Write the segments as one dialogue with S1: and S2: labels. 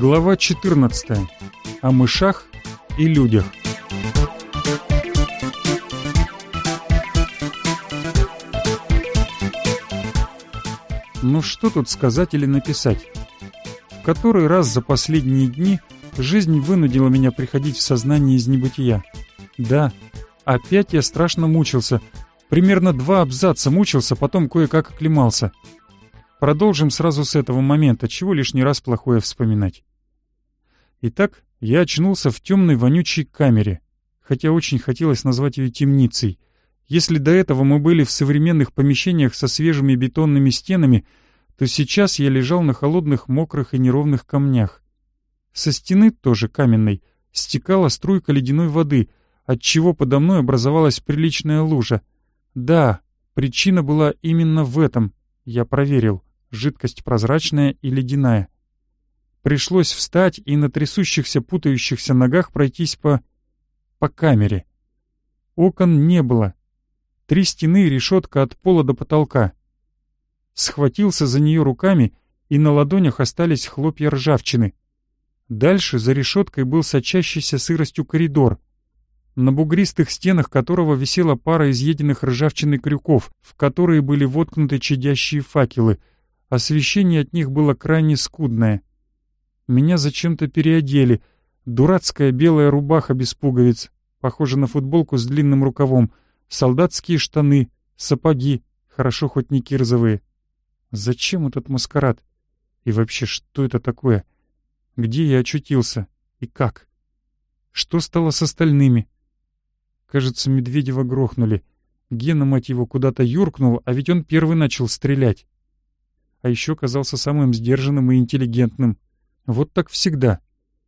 S1: Глава 14. О мышах и людях. Ну что тут сказать или написать? В который раз за последние дни жизнь вынудила меня приходить в сознание из небытия. Да, опять я страшно мучился. Примерно два абзаца мучился, потом кое-как оклемался. Продолжим сразу с этого момента, чего лишний раз плохое вспоминать. Итак, я очнулся в темной вонючей камере, хотя очень хотелось назвать ее темницей. Если до этого мы были в современных помещениях со свежими бетонными стенами, то сейчас я лежал на холодных, мокрых и неровных камнях. Со стены, тоже каменной, стекала струйка ледяной воды, отчего подо мной образовалась приличная лужа. Да, причина была именно в этом, я проверил жидкость прозрачная и ледяная. Пришлось встать и на трясущихся, путающихся ногах пройтись по... по камере. Окон не было. Три стены и решетка от пола до потолка. Схватился за нее руками, и на ладонях остались хлопья ржавчины. Дальше за решеткой был сочащийся сыростью коридор, на бугристых стенах которого висела пара изъеденных ржавчиной крюков, в которые были воткнуты чадящие факелы — Освещение от них было крайне скудное. Меня зачем-то переодели. Дурацкая белая рубаха без пуговиц, похожа на футболку с длинным рукавом, солдатские штаны, сапоги, хорошо хоть не кирзовые. Зачем этот маскарад? И вообще, что это такое? Где я очутился? И как? Что стало с остальными? Кажется, Медведева грохнули. Гена, мать его, куда-то юркнул, а ведь он первый начал стрелять а еще казался самым сдержанным и интеллигентным. Вот так всегда.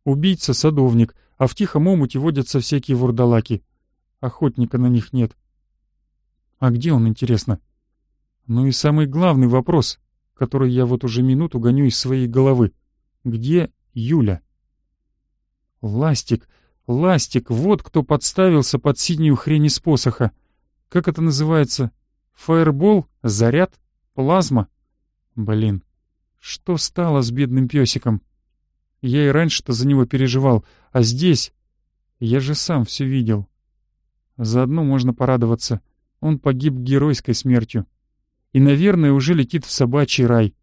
S1: Убийца-садовник, а в тихом омуте водятся всякие вурдалаки. Охотника на них нет. А где он, интересно? Ну и самый главный вопрос, который я вот уже минуту гоню из своей головы. Где Юля? Ластик, ластик, вот кто подставился под синюю хрень из посоха. Как это называется? Фаербол? Заряд? Плазма? Блин, что стало с бедным песиком? Я и раньше-то за него переживал, а здесь... Я же сам все видел. Заодно можно порадоваться. Он погиб геройской смертью. И, наверное, уже летит в собачий рай.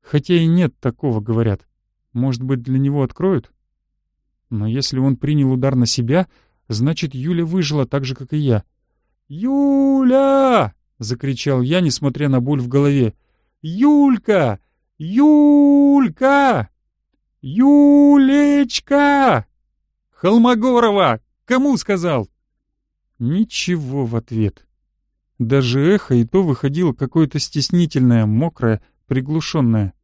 S1: Хотя и нет такого, говорят. Может быть, для него откроют? Но если он принял удар на себя, значит, Юля выжила так же, как и я. «Юля!» — закричал я, несмотря на боль в голове. Юлька! Юлька! Юлечка! Холмогорова! Кому сказал? Ничего в ответ. Даже эхо и то выходило какое-то стеснительное, мокрое, приглушенное.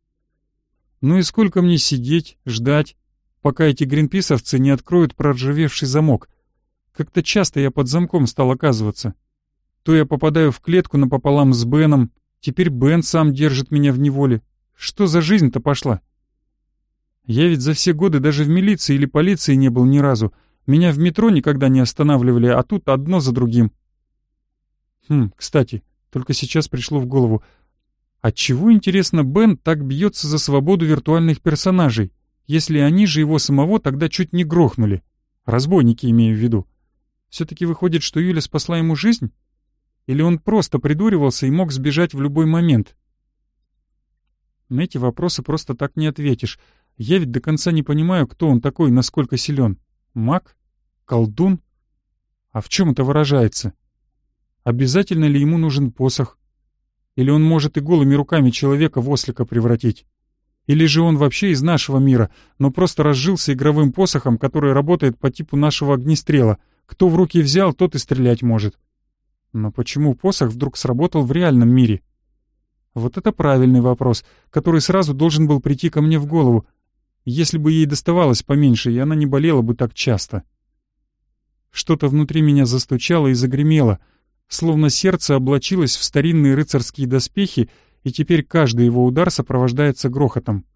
S1: Ну и сколько мне сидеть, ждать, пока эти гринписовцы не откроют проржавевший замок? Как-то часто я под замком стал оказываться. То я попадаю в клетку напополам с Беном, Теперь Бен сам держит меня в неволе. Что за жизнь-то пошла? Я ведь за все годы даже в милиции или полиции не был ни разу. Меня в метро никогда не останавливали, а тут одно за другим. Хм, кстати, только сейчас пришло в голову. Отчего, интересно, Бен так бьется за свободу виртуальных персонажей, если они же его самого тогда чуть не грохнули? Разбойники имею в виду. Все-таки выходит, что Юля спасла ему жизнь? Или он просто придуривался и мог сбежать в любой момент? На эти вопросы просто так не ответишь. Я ведь до конца не понимаю, кто он такой, насколько силен. Маг? Колдун? А в чем это выражается? Обязательно ли ему нужен посох? Или он может и голыми руками человека в ослика превратить? Или же он вообще из нашего мира, но просто разжился игровым посохом, который работает по типу нашего огнестрела. Кто в руки взял, тот и стрелять может. Но почему посох вдруг сработал в реальном мире? Вот это правильный вопрос, который сразу должен был прийти ко мне в голову, если бы ей доставалось поменьше, и она не болела бы так часто. Что-то внутри меня застучало и загремело, словно сердце облачилось в старинные рыцарские доспехи, и теперь каждый его удар сопровождается грохотом.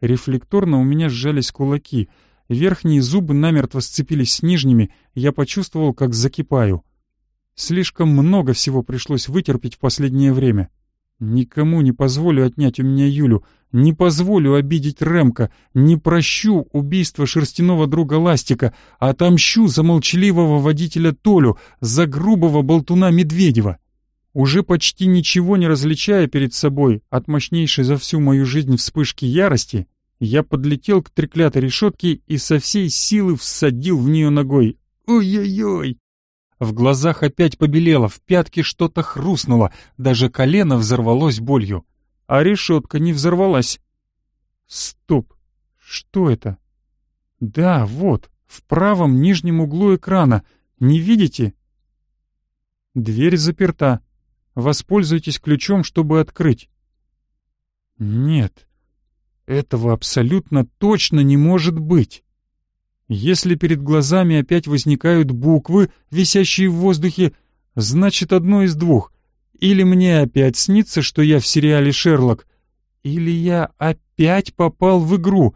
S1: Рефлекторно у меня сжались кулаки, верхние зубы намертво сцепились с нижними, я почувствовал, как закипаю — Слишком много всего пришлось вытерпеть в последнее время. Никому не позволю отнять у меня Юлю, Не позволю обидеть Ремка, не прощу убийство шерстяного друга Ластика, отомщу за молчаливого водителя Толю, за грубого болтуна Медведева. Уже почти ничего не различая перед собой от мощнейшей за всю мою жизнь вспышки ярости, я подлетел к треклятой решетке и со всей силы всадил в нее ногой. Ой-ой-ой! В глазах опять побелело, в пятке что-то хрустнуло, даже колено взорвалось болью. А решетка не взорвалась. Стоп! Что это? Да, вот, в правом нижнем углу экрана. Не видите? Дверь заперта. Воспользуйтесь ключом, чтобы открыть. Нет, этого абсолютно точно не может быть. Если перед глазами опять возникают буквы, висящие в воздухе, значит одно из двух. Или мне опять снится, что я в сериале «Шерлок», или я опять попал в игру.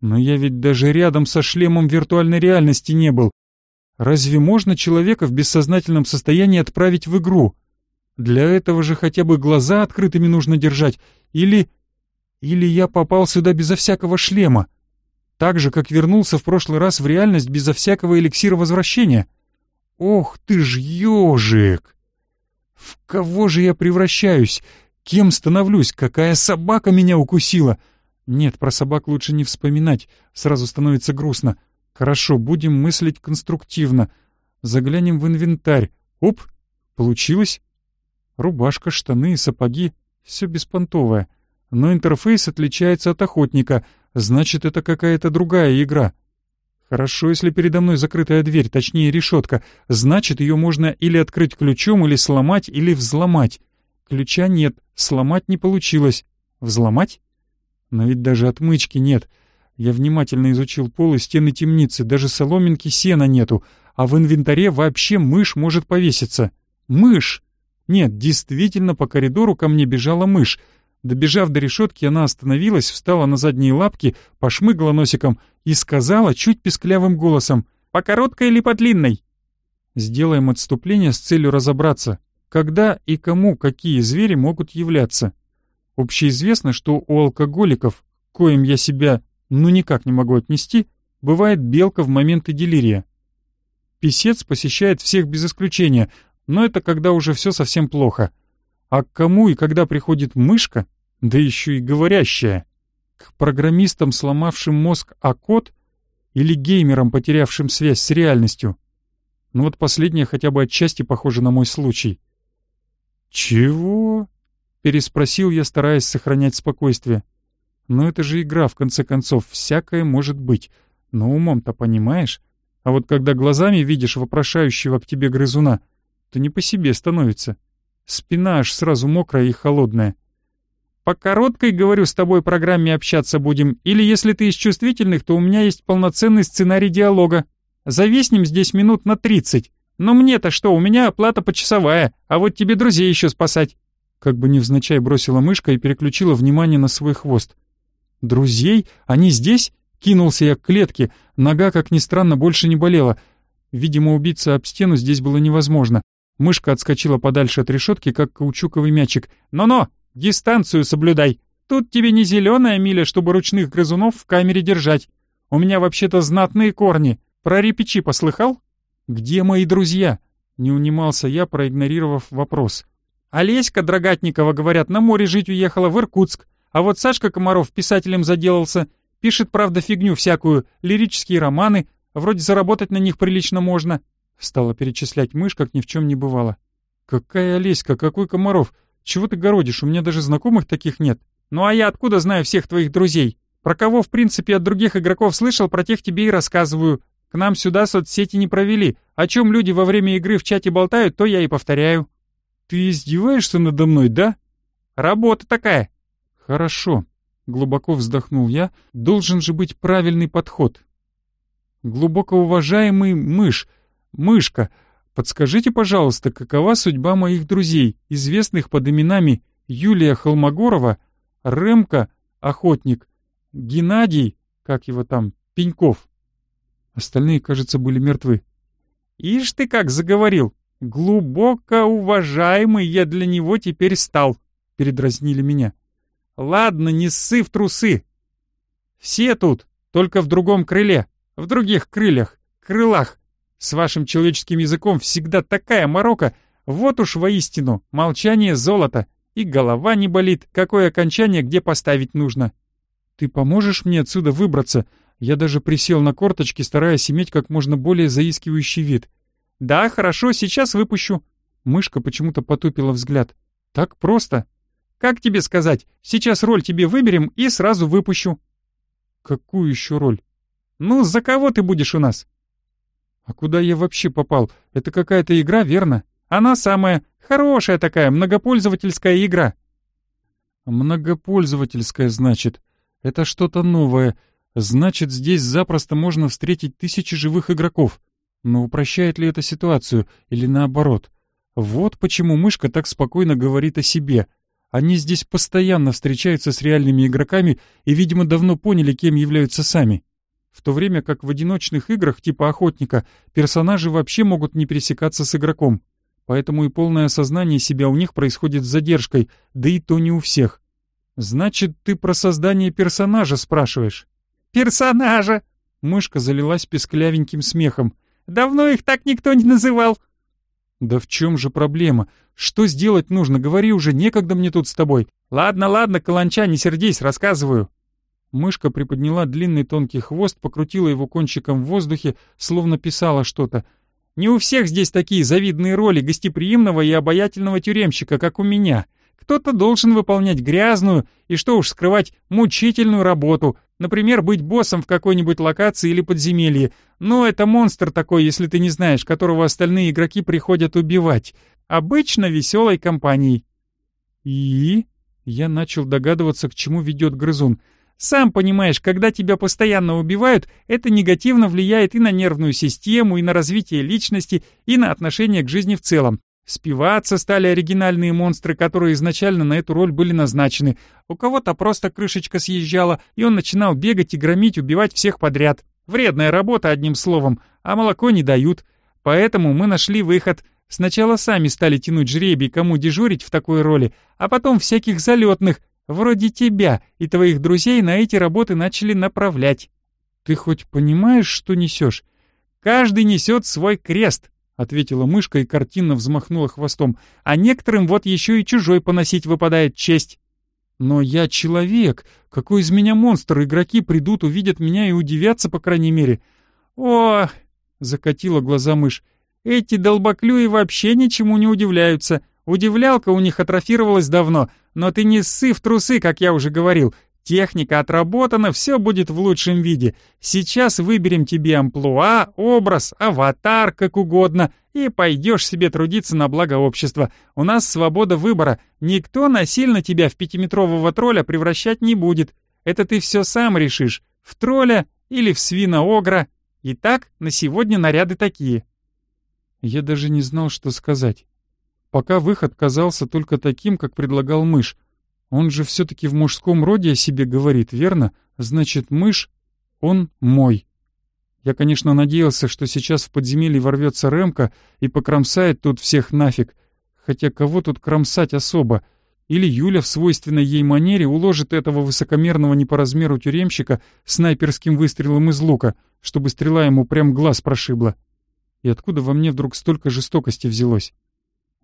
S1: Но я ведь даже рядом со шлемом виртуальной реальности не был. Разве можно человека в бессознательном состоянии отправить в игру? Для этого же хотя бы глаза открытыми нужно держать. Или... Или я попал сюда безо всякого шлема. Так же, как вернулся в прошлый раз в реальность безо всякого эликсира возвращения. Ох ты ж ежик! В кого же я превращаюсь? Кем становлюсь? Какая собака меня укусила? Нет, про собак лучше не вспоминать, сразу становится грустно. Хорошо, будем мыслить конструктивно. Заглянем в инвентарь. Оп, получилось. Рубашка, штаны сапоги — все беспонтовое. Но интерфейс отличается от охотника — Значит, это какая-то другая игра. Хорошо, если передо мной закрытая дверь, точнее решетка. Значит, ее можно или открыть ключом, или сломать, или взломать. Ключа нет, сломать не получилось. Взломать? Но ведь даже отмычки нет. Я внимательно изучил пол и стены темницы, даже соломинки сена нету, а в инвентаре вообще мышь может повеситься. Мышь! Нет, действительно, по коридору ко мне бежала мышь. Добежав до решетки, она остановилась, встала на задние лапки, пошмыгала носиком и сказала чуть писклявым голосом «По короткой или по длинной?» Сделаем отступление с целью разобраться, когда и кому какие звери могут являться. Общеизвестно, что у алкоголиков, коим я себя ну никак не могу отнести, бывает белка в моменты делирия. Песец посещает всех без исключения, но это когда уже все совсем плохо — а к кому и когда приходит мышка, да еще и говорящая? К программистам, сломавшим мозг а код, или геймерам, потерявшим связь с реальностью? Ну вот последнее хотя бы отчасти похоже на мой случай. «Чего?» — переспросил я, стараясь сохранять спокойствие. «Но это же игра, в конце концов, всякое может быть. Но умом-то понимаешь? А вот когда глазами видишь вопрошающего к тебе грызуна, то не по себе становится». Спина аж сразу мокрая и холодная. По короткой, говорю, с тобой программе общаться будем, или если ты из чувствительных, то у меня есть полноценный сценарий диалога. Зависнем здесь минут на тридцать. Но мне-то что, у меня оплата почасовая, а вот тебе друзей еще спасать. Как бы невзначай бросила мышка и переключила внимание на свой хвост. «Друзей? Они здесь?» Кинулся я к клетке, нога, как ни странно, больше не болела. Видимо, убиться об стену здесь было невозможно. Мышка отскочила подальше от решетки, как каучуковый мячик. «Но-но! Дистанцию соблюдай! Тут тебе не зеленая миля, чтобы ручных грызунов в камере держать. У меня вообще-то знатные корни. Про репичи послыхал?» «Где мои друзья?» — не унимался я, проигнорировав вопрос. «Олеська Драгатникова, говорят, на море жить уехала в Иркутск. А вот Сашка Комаров писателем заделался. Пишет, правда, фигню всякую, лирические романы. Вроде заработать на них прилично можно. Стала перечислять мышь, как ни в чем не бывало. «Какая Олеська, какой Комаров? Чего ты городишь? У меня даже знакомых таких нет. Ну а я откуда знаю всех твоих друзей? Про кого, в принципе, от других игроков слышал, про тех тебе и рассказываю. К нам сюда соцсети не провели. О чем люди во время игры в чате болтают, то я и повторяю». «Ты издеваешься надо мной, да?» «Работа такая». «Хорошо», — глубоко вздохнул я. «Должен же быть правильный подход». «Глубоко уважаемый мышь, «Мышка, подскажите, пожалуйста, какова судьба моих друзей, известных под именами Юлия Холмогорова, Ремка, Охотник, Геннадий, как его там, Пеньков?» Остальные, кажется, были мертвы. «Ишь ты как заговорил! Глубоко уважаемый я для него теперь стал!» — передразнили меня. Ладно, не ссы в трусы. Все тут, только в другом крыле, в других крыльях, крылах. С вашим человеческим языком всегда такая морока. Вот уж воистину, молчание золото. И голова не болит, какое окончание где поставить нужно. Ты поможешь мне отсюда выбраться? Я даже присел на корточки, стараясь иметь как можно более заискивающий вид. Да, хорошо, сейчас выпущу. Мышка почему-то потупила взгляд. Так просто. Как тебе сказать, сейчас роль тебе выберем и сразу выпущу. Какую еще роль? Ну, за кого ты будешь у нас? А куда я вообще попал? Это какая-то игра, верно? Она самая хорошая такая многопользовательская игра. Многопользовательская, значит. Это что-то новое. Значит, здесь запросто можно встретить тысячи живых игроков. Но упрощает ли это ситуацию или наоборот? Вот почему мышка так спокойно говорит о себе. Они здесь постоянно встречаются с реальными игроками и, видимо, давно поняли, кем являются сами в то время как в одиночных играх типа охотника персонажи вообще могут не пересекаться с игроком. Поэтому и полное осознание себя у них происходит с задержкой, да и то не у всех. Значит, ты про создание персонажа спрашиваешь? Персонажа! Мышка залилась песклявеньким смехом. Давно их так никто не называл. Да в чем же проблема? Что сделать нужно? Говори уже, некогда мне тут с тобой. Ладно, ладно, Каланча, не сердись, рассказываю. Мышка приподняла длинный тонкий хвост, покрутила его кончиком в воздухе, словно писала что-то. «Не у всех здесь такие завидные роли гостеприимного и обаятельного тюремщика, как у меня. Кто-то должен выполнять грязную и, что уж скрывать, мучительную работу. Например, быть боссом в какой-нибудь локации или подземелье. Но это монстр такой, если ты не знаешь, которого остальные игроки приходят убивать. Обычно веселой компанией». «И?» Я начал догадываться, к чему ведет грызун — сам понимаешь, когда тебя постоянно убивают, это негативно влияет и на нервную систему, и на развитие личности, и на отношение к жизни в целом. Спиваться стали оригинальные монстры, которые изначально на эту роль были назначены. У кого-то просто крышечка съезжала, и он начинал бегать и громить, убивать всех подряд. Вредная работа, одним словом, а молоко не дают. Поэтому мы нашли выход. Сначала сами стали тянуть жребий, кому дежурить в такой роли, а потом всяких залетных, вроде тебя и твоих друзей на эти работы начали направлять. Ты хоть понимаешь, что несешь? Каждый несет свой крест, ответила мышка и картинно взмахнула хвостом, а некоторым вот еще и чужой поносить выпадает честь. Но я человек, какой из меня монстр, игроки придут, увидят меня и удивятся, по крайней мере. О, закатила глаза мышь, эти долбоклюи вообще ничему не удивляются. Удивлялка у них атрофировалась давно, но ты не ссы в трусы, как я уже говорил. Техника отработана, все будет в лучшем виде. Сейчас выберем тебе амплуа, образ, аватар, как угодно, и пойдешь себе трудиться на благо общества. У нас свобода выбора. Никто насильно тебя в пятиметрового тролля превращать не будет. Это ты все сам решишь, в тролля или в свина-огра. Итак, на сегодня наряды такие. Я даже не знал, что сказать. Пока выход казался только таким, как предлагал мышь. Он же все-таки в мужском роде о себе говорит, верно? Значит, мышь, он мой. Я, конечно, надеялся, что сейчас в подземелье ворвется Ремка и покромсает тут всех нафиг. Хотя кого тут кромсать особо? Или Юля в свойственной ей манере уложит этого высокомерного не по размеру тюремщика снайперским выстрелом из лука, чтобы стрела ему прям глаз прошибла. И откуда во мне вдруг столько жестокости взялось?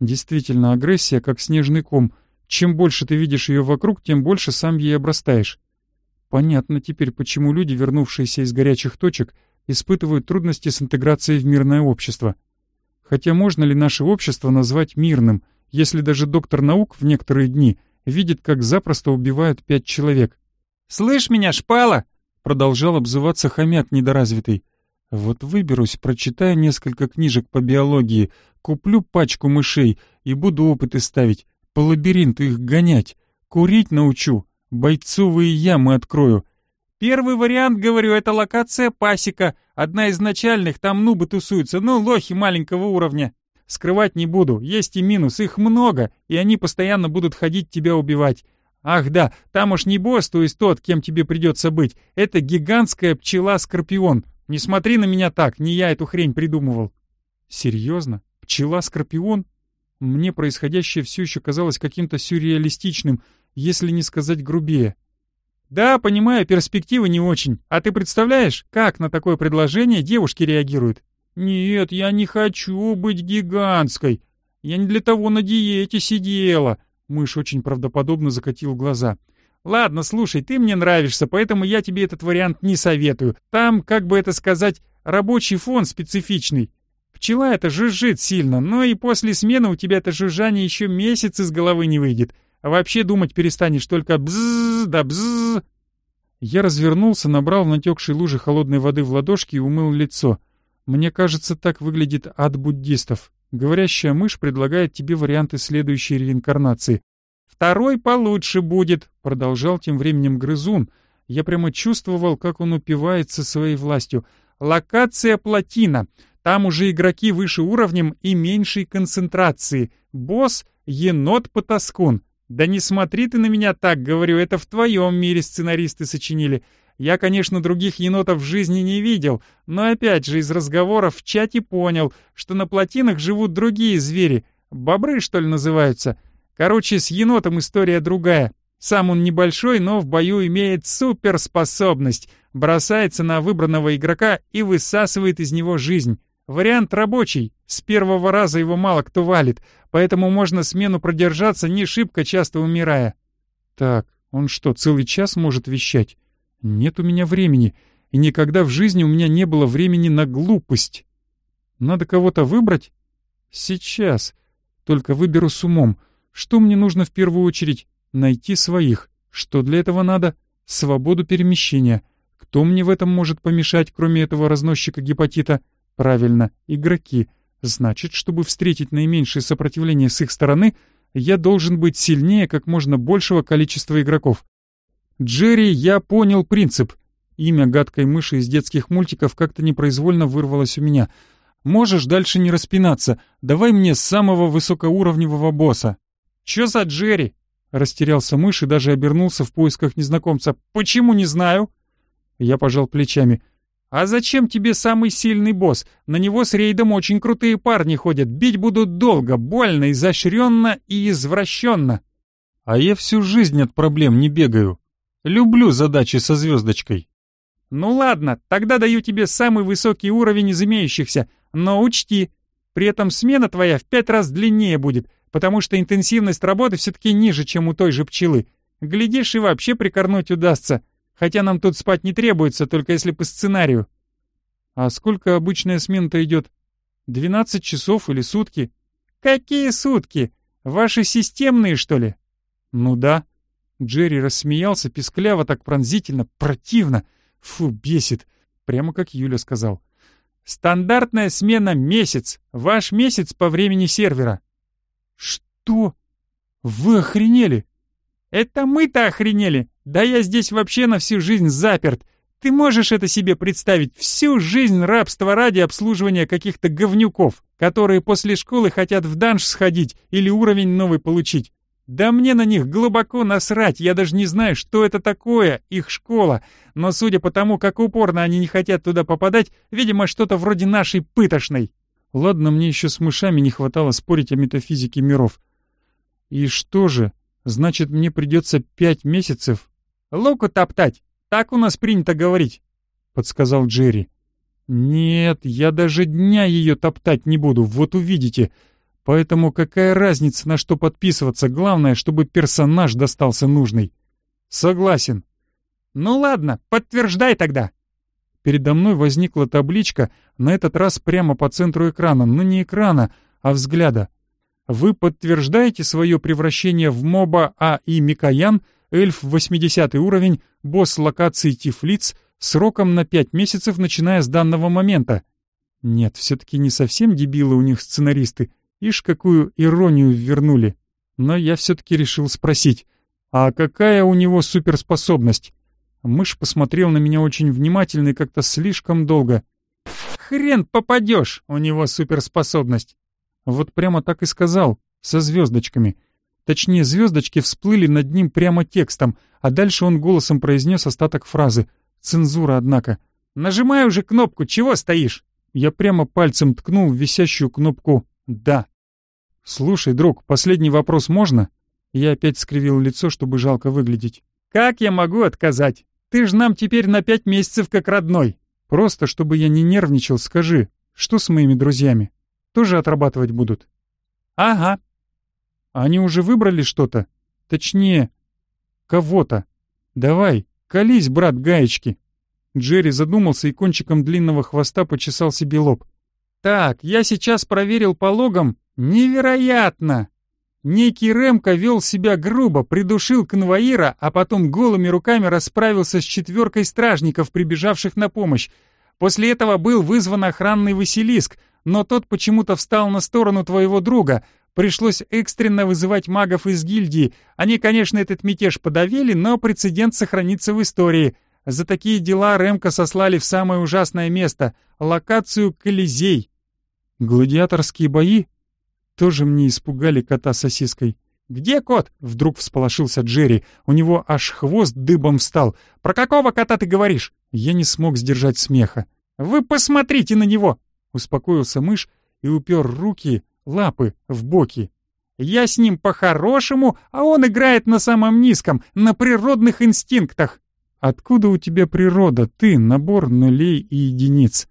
S1: Действительно, агрессия как снежный ком. Чем больше ты видишь ее вокруг, тем больше сам ей обрастаешь. Понятно теперь, почему люди, вернувшиеся из горячих точек, испытывают трудности с интеграцией в мирное общество. Хотя можно ли наше общество назвать мирным, если даже доктор наук в некоторые дни видит, как запросто убивают пять человек? «Слышь меня, шпала!» — продолжал обзываться хомяк недоразвитый. «Вот выберусь, прочитаю несколько книжек по биологии, Куплю пачку мышей и буду опыты ставить, по лабиринту их гонять. Курить научу, бойцовые ямы открою. Первый вариант, говорю, это локация пасека. Одна из начальных, там нубы тусуются, ну, лохи маленького уровня. Скрывать не буду, есть и минус, их много, и они постоянно будут ходить тебя убивать. Ах да, там уж не босс, то есть тот, кем тебе придется быть. Это гигантская пчела-скорпион. Не смотри на меня так, не я эту хрень придумывал. Серьезно? Пчела-скорпион? Мне происходящее все еще казалось каким-то сюрреалистичным. если не сказать грубее. Да, понимаю, перспективы не очень. А ты представляешь, как на такое предложение девушки реагируют? Нет, я не хочу быть гигантской. Я не для того на диете сидела. Мышь очень правдоподобно закатил глаза. Ладно, слушай, ты мне нравишься, поэтому я тебе этот вариант не советую. Там, как бы это сказать, рабочий фон специфичный. Пчела это жужжит сильно, но и после смены у тебя это жужжание еще месяц из головы не выйдет. А вообще думать перестанешь только бзз да бзз. Я развернулся, набрал в натекшей луже холодной воды в ладошки и умыл лицо. Мне кажется, так выглядит ад буддистов. Говорящая мышь предлагает тебе варианты следующей реинкарнации. «Второй получше будет», — продолжал тем временем грызун. Я прямо чувствовал, как он упивается своей властью. «Локация плотина. Там уже игроки выше уровнем и меньшей концентрации. Босс — енот-потаскун. Да не смотри ты на меня так, говорю, это в твоем мире сценаристы сочинили. Я, конечно, других енотов в жизни не видел, но опять же из разговоров в чате понял, что на плотинах живут другие звери. Бобры, что ли, называются? Короче, с енотом история другая. Сам он небольшой, но в бою имеет суперспособность. Бросается на выбранного игрока и высасывает из него жизнь. Вариант рабочий. С первого раза его мало кто валит, поэтому можно смену продержаться, не шибко часто умирая. Так, он что, целый час может вещать? Нет у меня времени, и никогда в жизни у меня не было времени на глупость. Надо кого-то выбрать? Сейчас. Только выберу с умом. Что мне нужно в первую очередь? Найти своих. Что для этого надо? Свободу перемещения. Кто мне в этом может помешать, кроме этого разносчика гепатита? Правильно, игроки. Значит, чтобы встретить наименьшее сопротивление с их стороны, я должен быть сильнее как можно большего количества игроков. Джерри, я понял принцип. Имя гадкой мыши из детских мультиков как-то непроизвольно вырвалось у меня. Можешь дальше не распинаться. Давай мне самого высокоуровневого босса. Чё за Джерри? Растерялся мышь и даже обернулся в поисках незнакомца. Почему не знаю? Я пожал плечами. «А зачем тебе самый сильный босс? На него с рейдом очень крутые парни ходят. Бить будут долго, больно, изощренно и извращенно». «А я всю жизнь от проблем не бегаю. Люблю задачи со звездочкой. Ну ладно, тогда даю тебе самый высокий уровень из имеющихся, но учти, при этом смена твоя в пять раз длиннее будет, потому что интенсивность работы все-таки ниже, чем у той же пчелы. Глядишь, и вообще прикорнуть удастся, хотя нам тут спать не требуется, только если по сценарию. А сколько обычная смена-то идет? Двенадцать часов или сутки? Какие сутки? Ваши системные, что ли? Ну да. Джерри рассмеялся пискляво так пронзительно, противно. Фу, бесит. Прямо как Юля сказал. «Стандартная смена — месяц. Ваш месяц по времени сервера». «Что? Вы охренели?» «Это мы-то охренели. Да я здесь вообще на всю жизнь заперт. Ты можешь это себе представить? Всю жизнь рабства ради обслуживания каких-то говнюков, которые после школы хотят в данж сходить или уровень новый получить. Да мне на них глубоко насрать, я даже не знаю, что это такое, их школа. Но судя по тому, как упорно они не хотят туда попадать, видимо, что-то вроде нашей пытошной. Ладно, мне еще с мышами не хватало спорить о метафизике миров. И что же, значит, мне придется пять месяцев? Луку топтать, так у нас принято говорить, подсказал Джерри. Нет, я даже дня ее топтать не буду, вот увидите. Поэтому какая разница, на что подписываться, главное, чтобы персонаж достался нужный. Согласен. Ну ладно, подтверждай тогда. Передо мной возникла табличка, на этот раз прямо по центру экрана, но не экрана, а взгляда. Вы подтверждаете свое превращение в моба А. И. Микоян, эльф 80 уровень, босс локации Тифлиц, сроком на 5 месяцев, начиная с данного момента. Нет, все-таки не совсем дебилы у них сценаристы. Ишь, какую иронию вернули. Но я все-таки решил спросить, а какая у него суперспособность? Мышь посмотрел на меня очень внимательно и как-то слишком долго. «Хрен попадешь, у него суперспособность!» Вот прямо так и сказал, со звездочками. Точнее, звездочки всплыли над ним прямо текстом, а дальше он голосом произнес остаток фразы. Цензура, однако. «Нажимай уже кнопку, чего стоишь?» Я прямо пальцем ткнул в висящую кнопку «Да». «Слушай, друг, последний вопрос можно?» Я опять скривил лицо, чтобы жалко выглядеть. «Как я могу отказать? Ты ж нам теперь на пять месяцев как родной. Просто, чтобы я не нервничал, скажи, что с моими друзьями? Тоже отрабатывать будут?» «Ага». «Они уже выбрали что-то? Точнее, кого-то. Давай, колись, брат гаечки». Джерри задумался и кончиком длинного хвоста почесал себе лоб. «Так, я сейчас проверил по логам. Невероятно! Некий Ремко вел себя грубо, придушил конвоира, а потом голыми руками расправился с четверкой стражников, прибежавших на помощь. После этого был вызван охранный Василиск, но тот почему-то встал на сторону твоего друга. Пришлось экстренно вызывать магов из гильдии. Они, конечно, этот мятеж подавили, но прецедент сохранится в истории. За такие дела Ремка сослали в самое ужасное место — локацию Колизей. Гладиаторские бои? Тоже мне испугали кота сосиской. «Где кот?» — вдруг всполошился Джерри. У него аж хвост дыбом встал. «Про какого кота ты говоришь?» Я не смог сдержать смеха. «Вы посмотрите на него!» — успокоился мышь и упер руки, лапы в боки. «Я с ним по-хорошему, а он играет на самом низком, на природных инстинктах». «Откуда у тебя природа? Ты — набор нулей и единиц».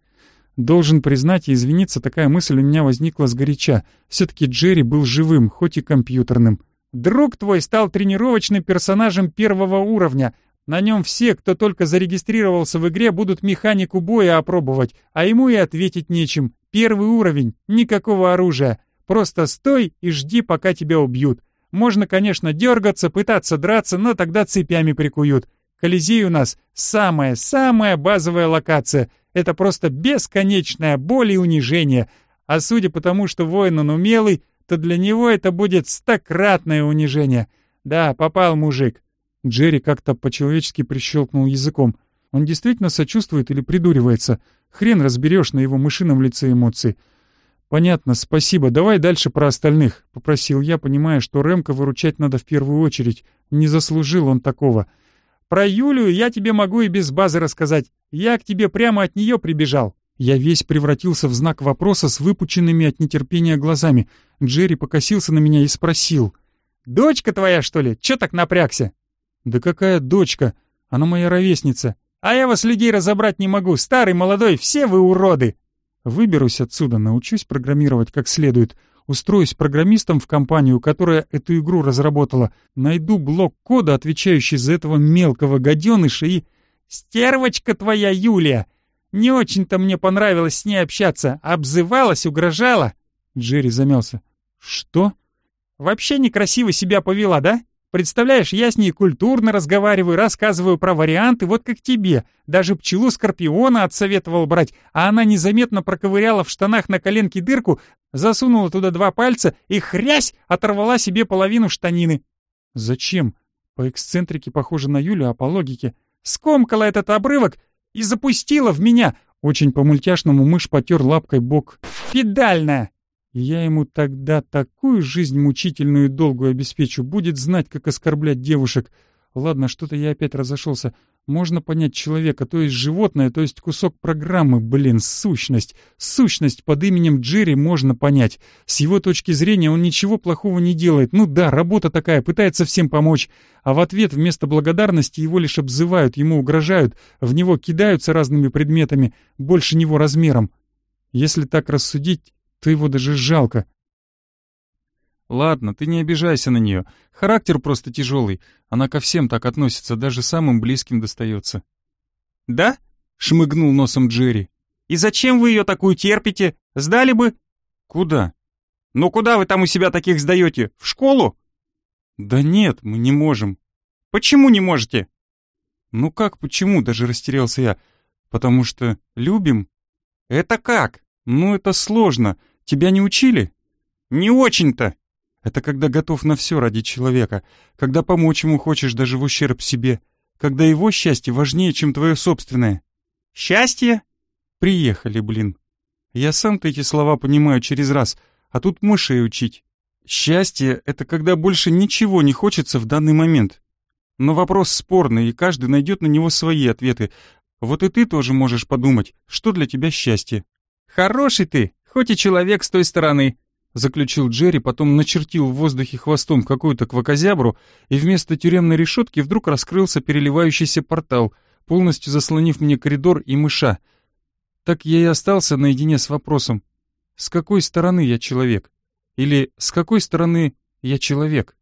S1: Должен признать и извиниться, такая мысль у меня возникла сгоряча. Все-таки Джерри был живым, хоть и компьютерным. «Друг твой стал тренировочным персонажем первого уровня. На нем все, кто только зарегистрировался в игре, будут механику боя опробовать, а ему и ответить нечем. Первый уровень, никакого оружия. Просто стой и жди, пока тебя убьют. Можно, конечно, дергаться, пытаться драться, но тогда цепями прикуют. Колизей у нас самая-самая базовая локация — это просто бесконечная боль и унижение. А судя по тому, что воин он умелый, то для него это будет стократное унижение. Да, попал мужик. Джерри как-то по-человечески прищелкнул языком. Он действительно сочувствует или придуривается? Хрен разберешь на его мышином лице эмоции. «Понятно, спасибо. Давай дальше про остальных», — попросил я, понимая, что Ремка выручать надо в первую очередь. Не заслужил он такого. Про Юлю я тебе могу и без базы рассказать. Я к тебе прямо от нее прибежал». Я весь превратился в знак вопроса с выпученными от нетерпения глазами. Джерри покосился на меня и спросил. «Дочка твоя, что ли? Чё так напрягся?» «Да какая дочка? Она моя ровесница. А я вас, людей, разобрать не могу. Старый, молодой, все вы уроды!» «Выберусь отсюда, научусь программировать как следует устроюсь программистом в компанию, которая эту игру разработала, найду блок кода, отвечающий за этого мелкого гаденыша и... «Стервочка твоя, Юлия! Не очень-то мне понравилось с ней общаться. Обзывалась, угрожала!» Джерри замялся. «Что?» «Вообще некрасиво себя повела, да? Представляешь, я с ней культурно разговариваю, рассказываю про варианты, вот как тебе. Даже пчелу Скорпиона отсоветовал брать, а она незаметно проковыряла в штанах на коленке дырку, засунула туда два пальца и хрясь оторвала себе половину штанины. Зачем? По эксцентрике похоже на Юлю, а по логике. Скомкала этот обрывок и запустила в меня. Очень по-мультяшному мышь потер лапкой бок. Педальная! И я ему тогда такую жизнь мучительную и долгую обеспечу, будет знать, как оскорблять девушек. Ладно, что-то я опять разошелся. Можно понять человека, то есть животное, то есть кусок программы, блин, сущность. Сущность под именем Джерри можно понять. С его точки зрения он ничего плохого не делает. Ну да, работа такая, пытается всем помочь. А в ответ вместо благодарности его лишь обзывают, ему угрожают, в него кидаются разными предметами, больше него размером. Если так рассудить, то его даже жалко. Ладно, ты не обижайся на нее. Характер просто тяжелый. Она ко всем так относится, даже самым близким достается. Да? Шмыгнул носом Джерри. И зачем вы ее такую терпите? Сдали бы? Куда? Ну куда вы там у себя таких сдаете? В школу? Да нет, мы не можем. Почему не можете? Ну как почему, даже растерялся я. Потому что любим. Это как? Ну это сложно. Тебя не учили?» «Не очень-то!» «Это когда готов на все ради человека, когда помочь ему хочешь даже в ущерб себе, когда его счастье важнее, чем твое собственное». «Счастье?» «Приехали, блин. Я сам-то эти слова понимаю через раз, а тут мышей учить. Счастье — это когда больше ничего не хочется в данный момент. Но вопрос спорный, и каждый найдет на него свои ответы. Вот и ты тоже можешь подумать, что для тебя счастье. Хороший ты, хоть и человек с той стороны. заключил Джерри, потом начертил в воздухе хвостом какую-то квакозябру, и вместо тюремной решетки вдруг раскрылся переливающийся портал, полностью заслонив мне коридор и мыша. Так я и остался наедине с вопросом, с какой стороны я человек? Или с какой стороны я человек?